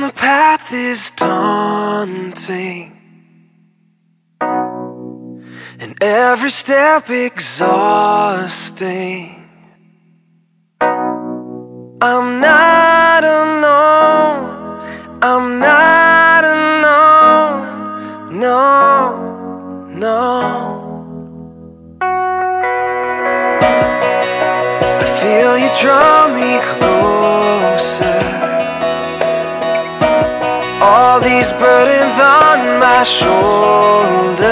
And the path is daunting, and every step exhausting. I'm not alone, I'm not alone, no, no. I feel you draw me closer. All these burdens on my shoulder.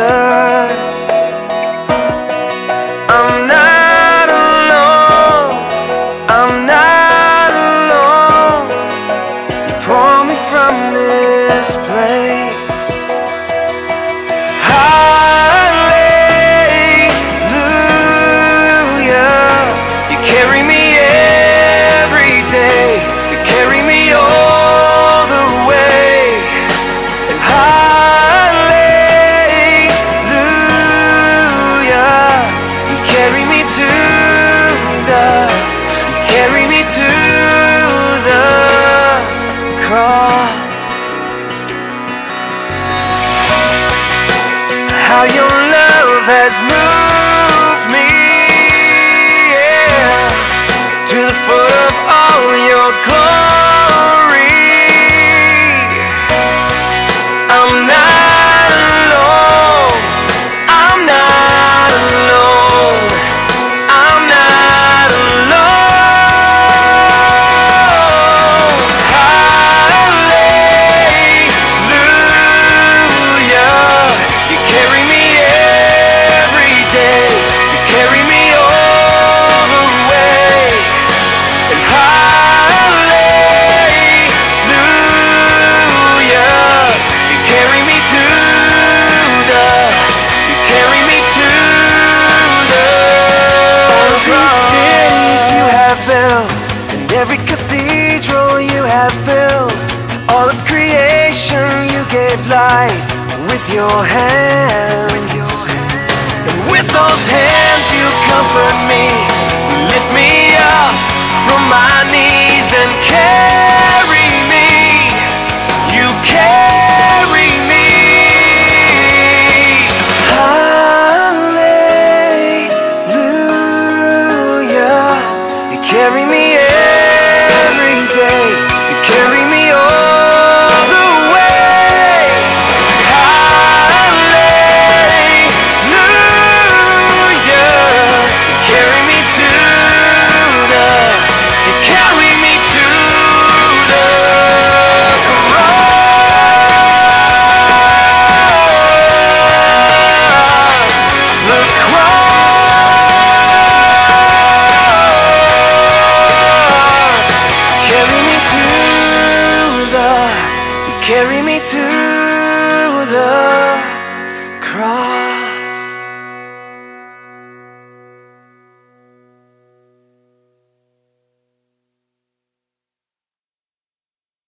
I'm not alone. I'm not alone. You pull me from this place. Cross. How your love has moved cathedral you have filled. To all of creation you gave life with your hands. And with those hands you comfort me, you lift me up from my knees and carry carry me to the cross.